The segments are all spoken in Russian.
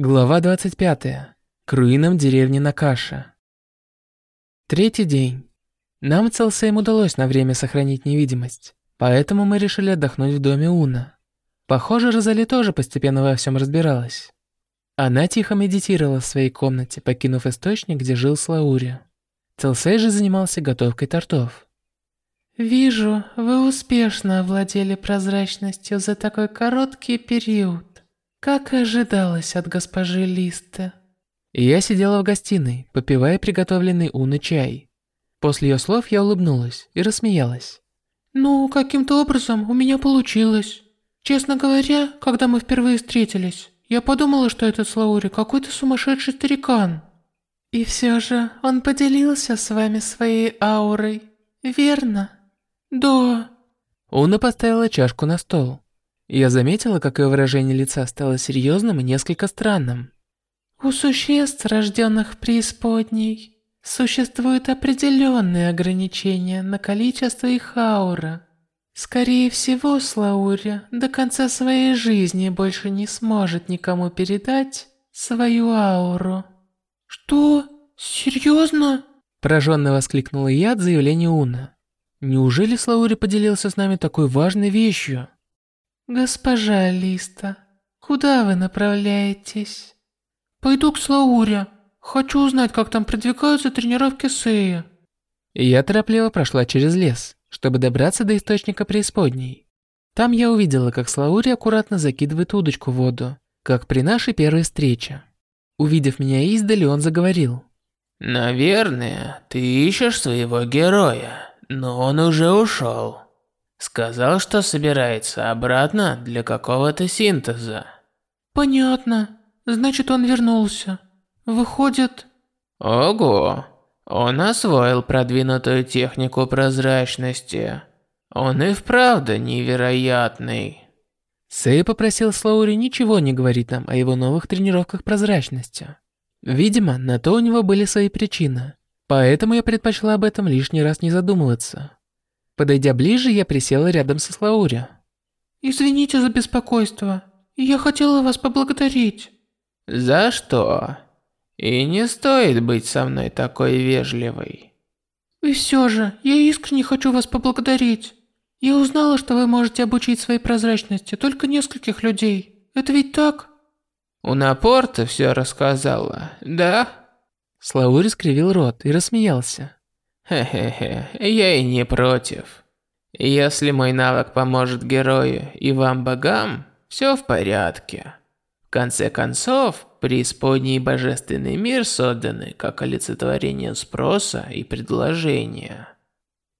Глава 25. К руинам деревни Накаша. Третий день. Нам с Элсейм удалось на время сохранить невидимость, поэтому мы решили отдохнуть в доме Уна. Похоже, Розали тоже постепенно во всем разбиралась. Она тихо медитировала в своей комнате, покинув источник, где жил Слаури. Целсей же занимался готовкой тортов. «Вижу, вы успешно овладели прозрачностью за такой короткий период. Как и ожидалось от госпожи Листы. Я сидела в гостиной, попивая приготовленный Уны чай. После ее слов я улыбнулась и рассмеялась. «Ну, каким-то образом у меня получилось. Честно говоря, когда мы впервые встретились, я подумала, что этот Слаури какой-то сумасшедший старикан». «И все же он поделился с вами своей аурой, верно?» «Да». Уна поставила чашку на стол. Я заметила, как ее выражение лица стало серьезным и несколько странным. У существ, рожденных в преисподней, существуют определенные ограничения на количество их аура. Скорее всего, Слаури до конца своей жизни больше не сможет никому передать свою ауру. Что? Серьезно? Пораженно воскликнула я от заявления Уна. Неужели Слаури поделился с нами такой важной вещью? «Госпожа Листа, куда вы направляетесь?» «Пойду к Слауре. Хочу узнать, как там продвигаются тренировки Сея». Я торопливо прошла через лес, чтобы добраться до источника преисподней. Там я увидела, как Слаури аккуратно закидывает удочку в воду, как при нашей первой встрече. Увидев меня издали, он заговорил. «Наверное, ты ищешь своего героя, но он уже ушел. Сказал, что собирается обратно для какого-то синтеза. Понятно. Значит, он вернулся. Выходит... Ого. Он освоил продвинутую технику прозрачности. Он и вправду невероятный. Сэй попросил Слоури ничего не говорить нам о его новых тренировках прозрачности. Видимо, на то у него были свои причины. Поэтому я предпочла об этом лишний раз не задумываться. Подойдя ближе, я присела рядом со Слаури. «Извините за беспокойство. Я хотела вас поблагодарить». «За что? И не стоит быть со мной такой вежливой». «И все же, я искренне хочу вас поблагодарить. Я узнала, что вы можете обучить своей прозрачности только нескольких людей. Это ведь так?» «У Напорта все рассказала, да?» Слаури скривил рот и рассмеялся. Хе-хе-хе, я и не против. Если мой навык поможет герою и вам богам, все в порядке. В конце концов, преисподний и божественный мир созданы как олицетворение спроса и предложения.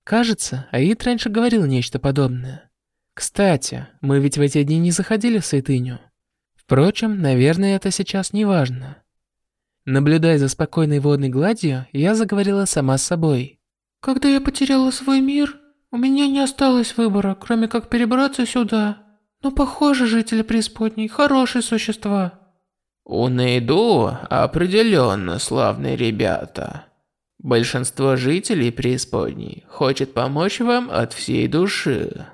Кажется, Аид раньше говорил нечто подобное. Кстати, мы ведь в эти дни не заходили в святыню. Впрочем, наверное, это сейчас не важно. Наблюдая за спокойной водной гладью, я заговорила сама с собой. Когда я потеряла свой мир, у меня не осталось выбора, кроме как перебраться сюда. Но похоже, жители преисподней хорошие существа. У Нейду определенно славные ребята. Большинство жителей преисподней хочет помочь вам от всей души.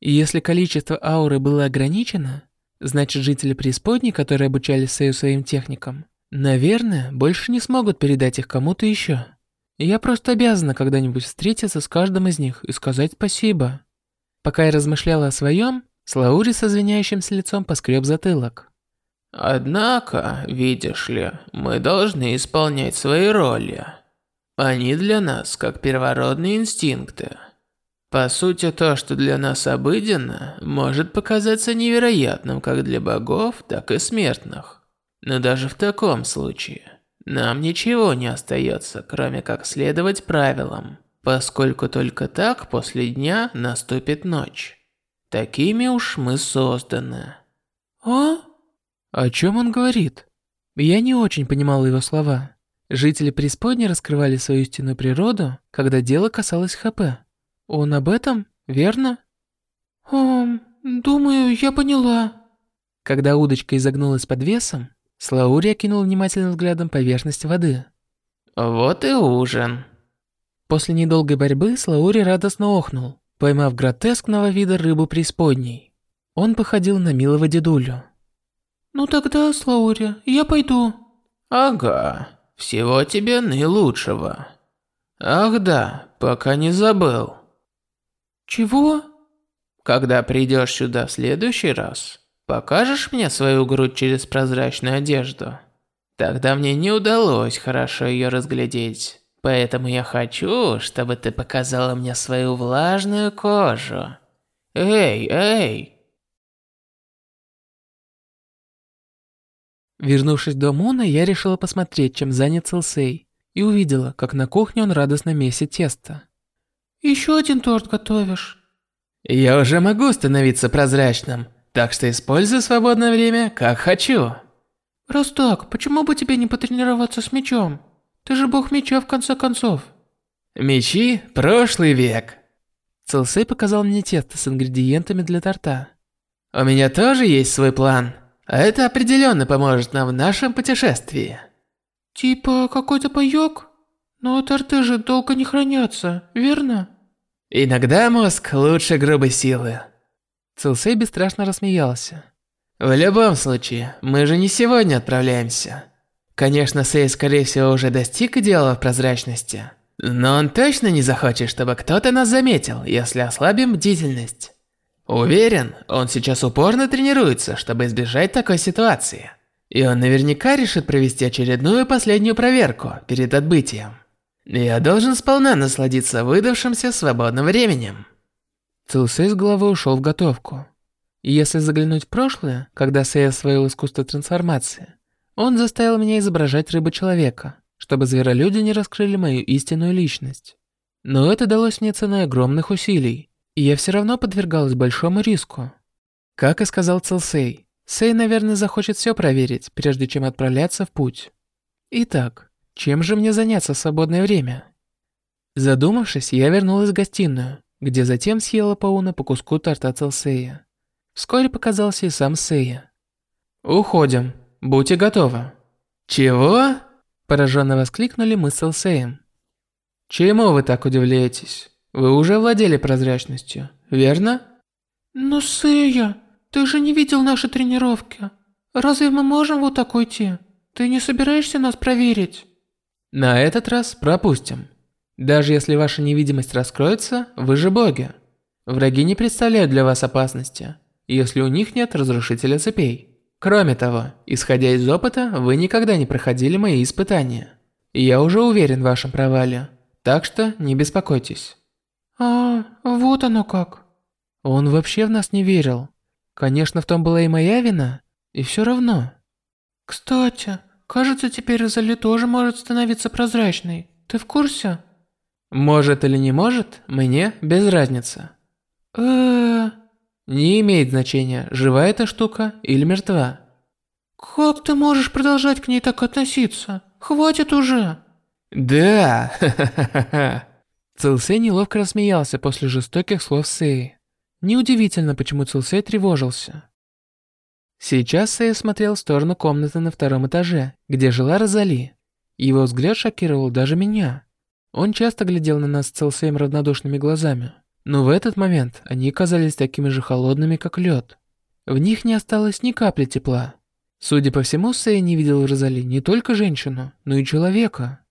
если количество ауры было ограничено, значит жители преисподней, которые обучались Сею своим техникам, наверное, больше не смогут передать их кому-то еще я просто обязана когда-нибудь встретиться с каждым из них и сказать спасибо. Пока я размышляла о своем, Слаури со извиняющимся лицом поскреб затылок. Однако, видишь ли, мы должны исполнять свои роли. Они для нас как первородные инстинкты. По сути, то, что для нас обыденно, может показаться невероятным как для богов, так и смертных. Но даже в таком случае, нам ничего не остается, кроме как следовать правилам, поскольку только так после дня наступит ночь. Такими уж мы созданы. А? О чем он говорит? Я не очень понимал его слова. Жители преисподней раскрывали свою истинную природу, когда дело касалось ХП. Он об этом, верно? Эм, думаю, я поняла. Когда удочка изогнулась под весом, Слаури окинул внимательным взглядом поверхность воды. «Вот и ужин». После недолгой борьбы Слаури радостно охнул, поймав гротескного вида рыбу преисподней. Он походил на милого дедулю. Ну тогда, Слаури, я пойду. Ага, всего тебе наилучшего. Ах да, пока не забыл. Чего? Когда придешь сюда в следующий раз, покажешь мне свою грудь через прозрачную одежду? Тогда мне не удалось хорошо ее разглядеть. Поэтому я хочу, чтобы ты показала мне свою влажную кожу. Эй, эй! Вернувшись до Муна, я решила посмотреть, чем занят Селсей, и увидела, как на кухне он радостно месит тесто. Еще один торт готовишь? Я уже могу становиться прозрачным, так что использую свободное время как хочу. Раз так, почему бы тебе не потренироваться с мечом? Ты же бог меча в конце концов. Мечи – прошлый век. Целсей показал мне тесто с ингредиентами для торта. У меня тоже есть свой план. А это определенно поможет нам в нашем путешествии. Типа какой-то паёк? Но торты же долго не хранятся, верно? Иногда мозг лучше грубой силы. Целсей бесстрашно рассмеялся. В любом случае, мы же не сегодня отправляемся. Конечно, Сей, скорее всего, уже достиг идеала в прозрачности. Но он точно не захочет, чтобы кто-то нас заметил, если ослабим бдительность. Уверен, он сейчас упорно тренируется, чтобы избежать такой ситуации. И он наверняка решит провести очередную последнюю проверку перед отбытием. Я должен сполна насладиться выдавшимся свободным временем. Целсей с головой ушел в готовку. И если заглянуть в прошлое, когда Сэй освоил искусство трансформации, он заставил меня изображать рыбы-человека, чтобы зверолюди не раскрыли мою истинную личность. Но это далось мне ценой огромных усилий, и я все равно подвергалась большому риску. Как и сказал Целсей, Сэй, наверное, захочет все проверить, прежде чем отправляться в путь. Итак, чем же мне заняться в свободное время? Задумавшись, я вернулась в гостиную, где затем съела Пауна по куску торта Целсея. Вскоре показался и сам Сея. «Уходим. Будьте готовы». «Чего?» Пораженно воскликнули мы с Элсеем. «Чему вы так удивляетесь? Вы уже владели прозрачностью, верно?» «Но, Сэя, ты же не видел наши тренировки. Разве мы можем вот так уйти? Ты не собираешься нас проверить?» «На этот раз пропустим. Даже если ваша невидимость раскроется, вы же боги. Враги не представляют для вас опасности если у них нет разрушителя цепей. Кроме того, исходя из опыта, вы никогда не проходили мои испытания. И я уже уверен в вашем провале, так что не беспокойтесь. А, вот оно как. Он вообще в нас не верил. Конечно, в том была и моя вина, и все равно. Кстати, кажется, теперь Розали тоже может становиться прозрачной. Ты в курсе? Может или не может, мне без разницы. Э-э... Не имеет значения, жива эта штука или мертва. Как ты можешь продолжать к ней так относиться? Хватит уже. Да. Целсей неловко рассмеялся после жестоких слов Сеи. Неудивительно, почему Целсей тревожился. Сейчас Сэй смотрел в сторону комнаты на втором этаже, где жила Розали. Его взгляд шокировал даже меня. Он часто глядел на нас Целсеем равнодушными глазами. Но в этот момент они казались такими же холодными, как лед. В них не осталось ни капли тепла. Судя по всему, Сэй не видел в Розали не только женщину, но и человека.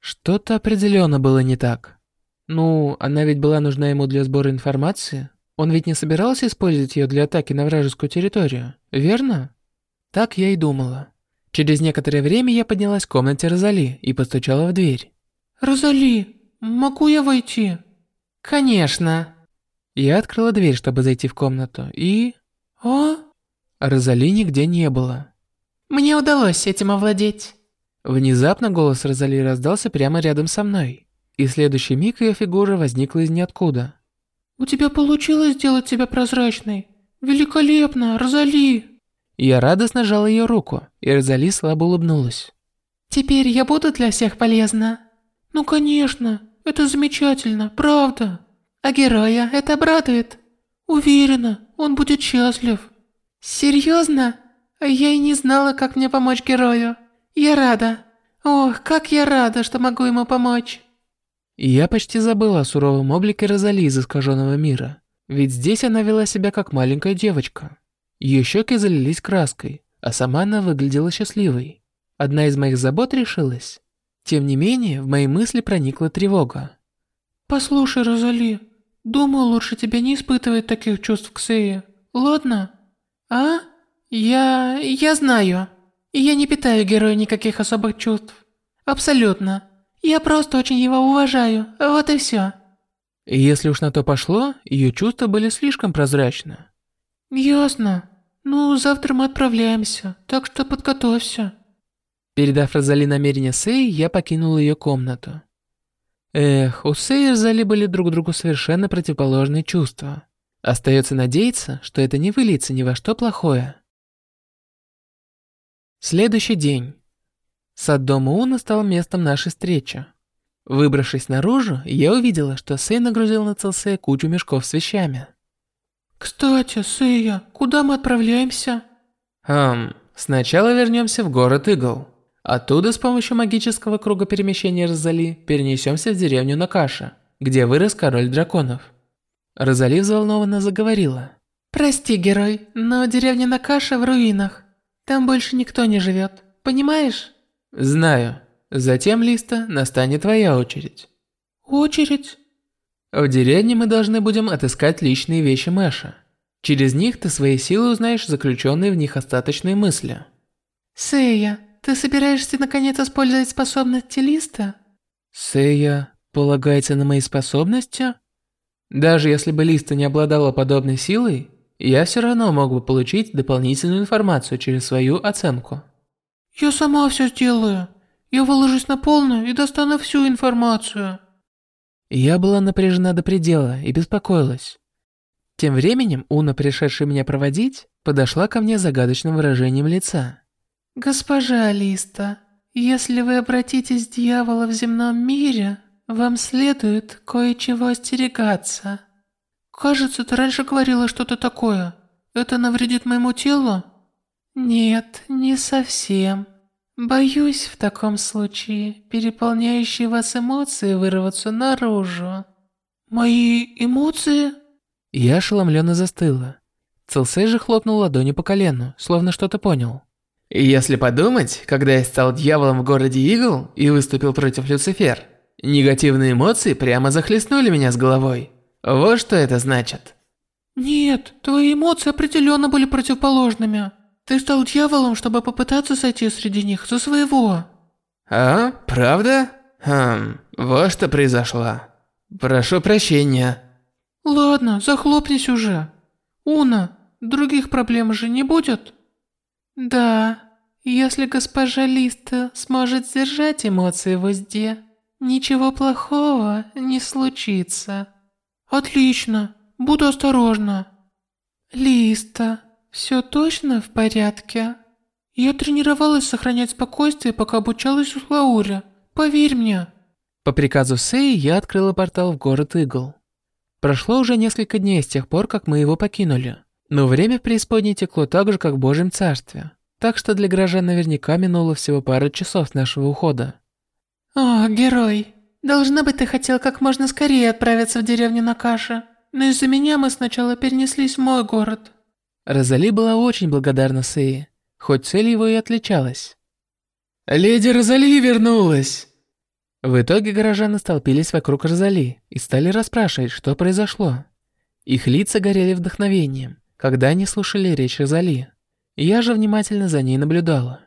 Что-то определенно было не так. Ну, она ведь была нужна ему для сбора информации. Он ведь не собирался использовать ее для атаки на вражескую территорию, верно? Так я и думала. Через некоторое время я поднялась в комнате Розали и постучала в дверь. «Розали, могу я войти?» «Конечно». Я открыла дверь, чтобы зайти в комнату, и... «А?» Розали нигде не было. «Мне удалось этим овладеть». Внезапно голос Розали раздался прямо рядом со мной. И следующий миг ее фигура возникла из ниоткуда. «У тебя получилось сделать себя прозрачной. Великолепно, Розали!» Я радостно жал ее руку, и Розали слабо улыбнулась. «Теперь я буду для всех полезна?» «Ну конечно, это замечательно, правда. А героя это обрадует. Уверена, он будет счастлив. Серьезно? Я и не знала, как мне помочь герою. Я рада. Ох, как я рада, что могу ему помочь. Я почти забыла о суровом облике Розали из искаженного мира. Ведь здесь она вела себя как маленькая девочка. Ее щеки залились краской, а сама она выглядела счастливой. Одна из моих забот решилась. Тем не менее, в мои мысли проникла тревога. «Послушай, Розали, думаю, лучше тебе не испытывать таких чувств к Сее, ладно?» «А? Я... я знаю. Я не питаю герою никаких особых чувств. Абсолютно. Я просто очень его уважаю, вот и все. Если уж на то пошло, ее чувства были слишком прозрачны. Ясно. Ну, завтра мы отправляемся, так что подготовься. Передав Розали намерение Сэй, я покинул ее комнату. Эх, у Сэй и Розали были друг другу совершенно противоположные чувства. Остается надеяться, что это не выльется ни во что плохое. Следующий день. Сад дома Уна стал местом нашей встречи. Выбравшись наружу, я увидела, что Сэй нагрузил на Целсея кучу мешков с вещами. «Кстати, Сэя, куда мы отправляемся?» «Хм, сначала вернемся в город Игл. Оттуда с помощью магического круга перемещения Розали перенесемся в деревню Накаша, где вырос король драконов». Розали взволнованно заговорила. «Прости, герой, но деревня Накаша в руинах. Там больше никто не живет, понимаешь?» «Знаю. Затем, Листа, настанет твоя очередь. Очередь? В деревне мы должны будем отыскать личные вещи Мэша. Через них ты своей силой узнаешь заключенные в них остаточные мысли. Сэя, ты собираешься наконец использовать способности Листа? Сэя, полагается на мои способности? Даже если бы Листа не обладала подобной силой, я все равно мог бы получить дополнительную информацию через свою оценку. Я сама все сделаю. Я выложусь на полную и достану всю информацию. Я была напряжена до предела и беспокоилась. Тем временем Уна, пришедшая меня проводить, подошла ко мне с загадочным выражением лица. «Госпожа Алиста, если вы обратитесь дьявола в земном мире, вам следует кое-чего остерегаться. Кажется, ты раньше говорила что-то такое. Это навредит моему телу?» «Нет, не совсем. Боюсь в таком случае переполняющие вас эмоции вырваться наружу. Мои эмоции? Я ошеломленно застыла. Целсей же хлопнул ладонью по колену, словно что-то понял. Если подумать, когда я стал дьяволом в городе Игл и выступил против Люцифер, негативные эмоции прямо захлестнули меня с головой. Вот что это значит. Нет, твои эмоции определенно были противоположными. Ты стал дьяволом, чтобы попытаться сойти среди них за своего. А, правда? Хм, вот что произошло. Прошу прощения. Ладно, захлопнись уже. Уна, других проблем же не будет? Да, если госпожа Листа сможет сдержать эмоции в узде, ничего плохого не случится. Отлично, буду осторожна. Листа, все точно в порядке? Я тренировалась сохранять спокойствие, пока обучалась у Лауре. Поверь мне. По приказу Сэй я открыла портал в город Игл. Прошло уже несколько дней с тех пор, как мы его покинули. Но время в преисподней текло так же, как в Божьем Царстве. Так что для горожан наверняка минуло всего пара часов нашего ухода. О, герой. Должно быть, ты хотел как можно скорее отправиться в деревню Накаша. Но из-за меня мы сначала перенеслись в мой город. Розали была очень благодарна Сэй, хоть цель его и отличалась. «Леди Розали вернулась!» В итоге горожане столпились вокруг Розали и стали расспрашивать, что произошло. Их лица горели вдохновением, когда они слушали речь Розали. Я же внимательно за ней наблюдала.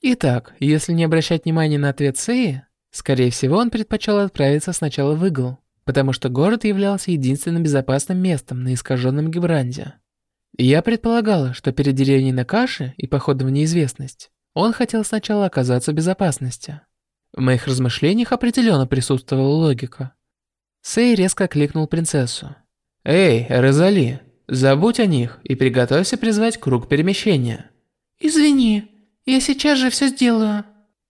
Итак, если не обращать внимания на ответ Сеи, скорее всего он предпочел отправиться сначала в Игл, потому что город являлся единственным безопасным местом на искаженном Гибранде. Я предполагала, что перед деревней Накаши и походом в неизвестность он хотел сначала оказаться в безопасности. В моих размышлениях определенно присутствовала логика. Сэй резко кликнул принцессу. «Эй, Розали, забудь о них и приготовься призвать круг перемещения». «Извини, я сейчас же все сделаю».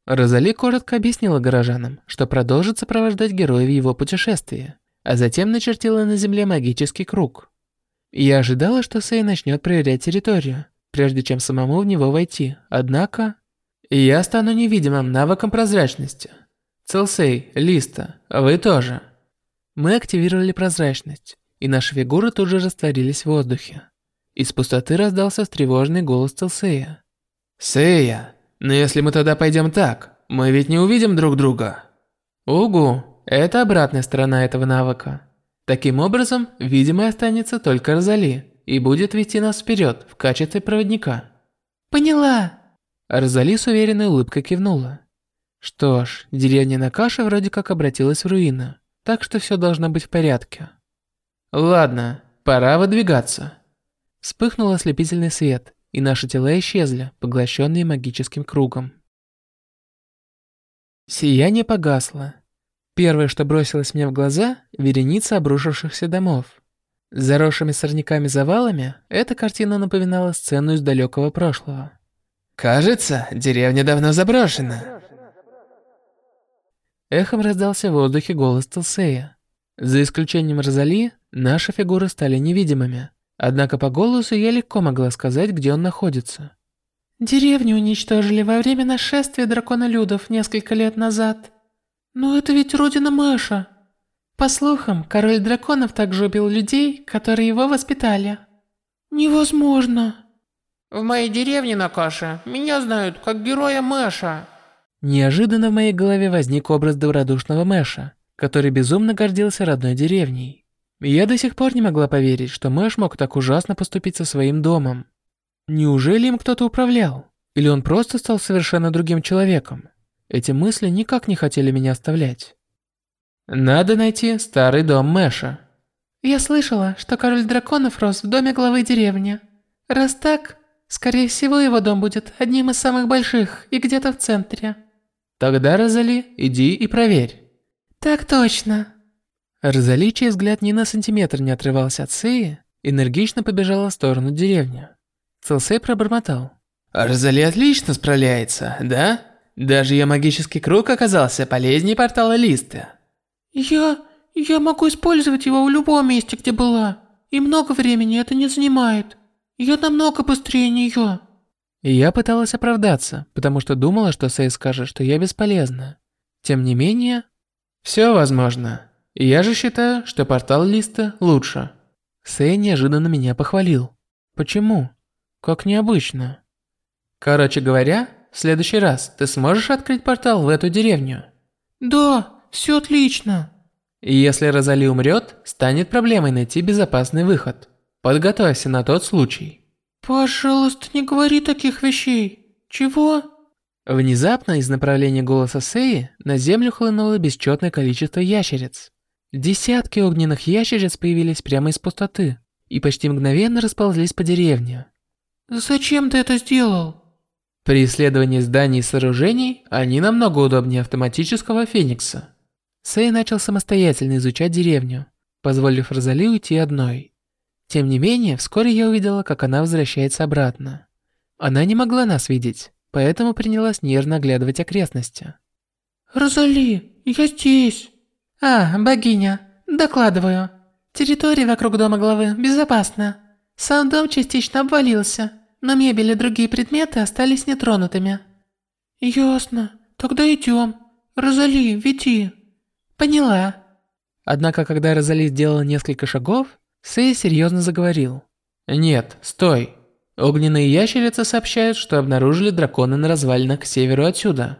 Розали коротко объяснила горожанам, что продолжит сопровождать героя в его путешествии, а затем начертила на земле магический круг. Я ожидала, что Сэй начнет проверять территорию, прежде чем самому в него войти, однако... Я стану невидимым навыком прозрачности. Целсей, Листа, вы тоже. Мы активировали прозрачность, и наши фигуры тут же растворились в воздухе. Из пустоты раздался встревоженный голос Целсея. Сэя, но если мы тогда пойдем так, мы ведь не увидим друг друга. Угу, это обратная сторона этого навыка. Таким образом, видимой останется только Розали и будет вести нас вперед в качестве проводника. Поняла. Розали с уверенной улыбкой кивнула. Что ж, деревня Накаша вроде как обратилась в руины, так что все должно быть в порядке. Ладно, пора выдвигаться. Вспыхнул ослепительный свет, и наши тела исчезли, поглощенные магическим кругом. Сияние погасло. Первое, что бросилось мне в глаза – вереница обрушившихся домов. С заросшими сорняками завалами эта картина напоминала сцену из далекого прошлого. «Кажется, деревня давно заброшена». Эхом раздался в воздухе голос Телсея. За исключением Розали, наши фигуры стали невидимыми. Однако по голосу я легко могла сказать, где он находится. Деревню уничтожили во время нашествия драконолюдов несколько лет назад. Но это ведь родина Мэша. По слухам, король драконов также убил людей, которые его воспитали. Невозможно. В моей деревне на Каше меня знают как героя Мэша. Неожиданно в моей голове возник образ добродушного Мэша, который безумно гордился родной деревней. Я до сих пор не могла поверить, что Мэш мог так ужасно поступить со своим домом. Неужели им кто-то управлял? Или он просто стал совершенно другим человеком? Эти мысли никак не хотели меня оставлять. Надо найти старый дом Мэша. Я слышала, что король драконов рос в доме главы деревни. Раз так, скорее всего его дом будет одним из самых больших и где-то в центре. Тогда, Розали, иди и проверь. Так точно. Розали, чей взгляд ни на сантиметр не отрывался от Сеи, энергично побежала в сторону деревни. Целсей пробормотал. Розали отлично справляется, да? Даже ее магический круг оказался полезнее портала Листа. Я... я могу использовать его в любом месте, где была. И много времени это не занимает. Я намного быстрее нее. Я пыталась оправдаться, потому что думала, что Сей скажет, что я бесполезна. Тем не менее, все возможно. Я же считаю, что портал Листа лучше. Сэй неожиданно меня похвалил. Почему? Как необычно. Короче говоря, в следующий раз ты сможешь открыть портал в эту деревню? Да, все отлично. И если Розали умрет, станет проблемой найти безопасный выход. Подготовься на тот случай. Пожалуйста, не говори таких вещей. Чего? Внезапно из направления голоса Сеи на землю хлынуло бесчетное количество ящериц. Десятки огненных ящериц появились прямо из пустоты и почти мгновенно расползлись по деревне. «Зачем ты это сделал?» При исследовании зданий и сооружений они намного удобнее автоматического Феникса. Сэй начал самостоятельно изучать деревню, позволив Розали уйти одной. Тем не менее, вскоре я увидела, как она возвращается обратно. Она не могла нас видеть, поэтому принялась нервно оглядывать окрестности. «Розали, я здесь!» «А, богиня, докладываю. Территория вокруг дома главы безопасна. Сам дом частично обвалился, но мебель и другие предметы остались нетронутыми». «Ясно. Тогда идем. Розали, веди». «Поняла». Однако, когда Розали сделала несколько шагов, Сэй серьезно заговорил. «Нет, стой. Огненные ящерицы сообщают, что обнаружили дракона на развалинах к северу отсюда».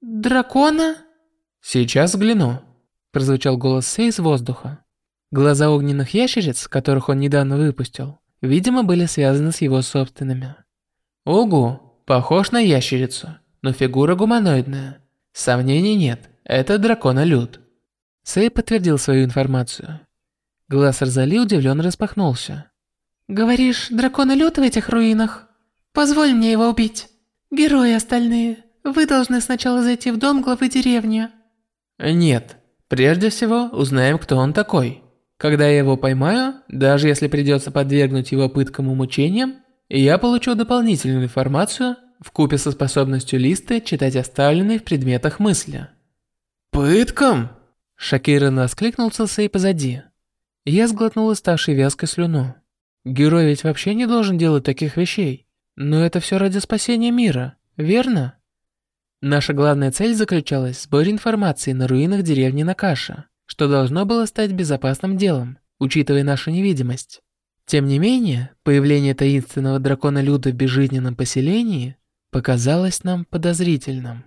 «Дракона?» «Сейчас взгляну» прозвучал голос Сэй из воздуха. Глаза огненных ящериц, которых он недавно выпустил, видимо, были связаны с его собственными. Огу, похож на ящерицу, но фигура гуманоидная. Сомнений нет, это драконолюд. Сэй подтвердил свою информацию. Глаз Розали удивленно распахнулся. «Говоришь, драконолюд в этих руинах? Позволь мне его убить. Герои остальные, вы должны сначала зайти в дом главы деревни». «Нет, Прежде всего, узнаем, кто он такой. Когда я его поймаю, даже если придется подвергнуть его пыткам и мучениям, я получу дополнительную информацию в купе со способностью Листы читать оставленные в предметах мысли. «Пыткам?» Шокированно воскликнул Целсей позади. Я сглотнула ставшей вязкой слюну. Герой ведь вообще не должен делать таких вещей. Но это все ради спасения мира, верно? Наша главная цель заключалась в сборе информации на руинах деревни Накаша, что должно было стать безопасным делом, учитывая нашу невидимость. Тем не менее, появление таинственного дракона Люда в безжизненном поселении показалось нам подозрительным.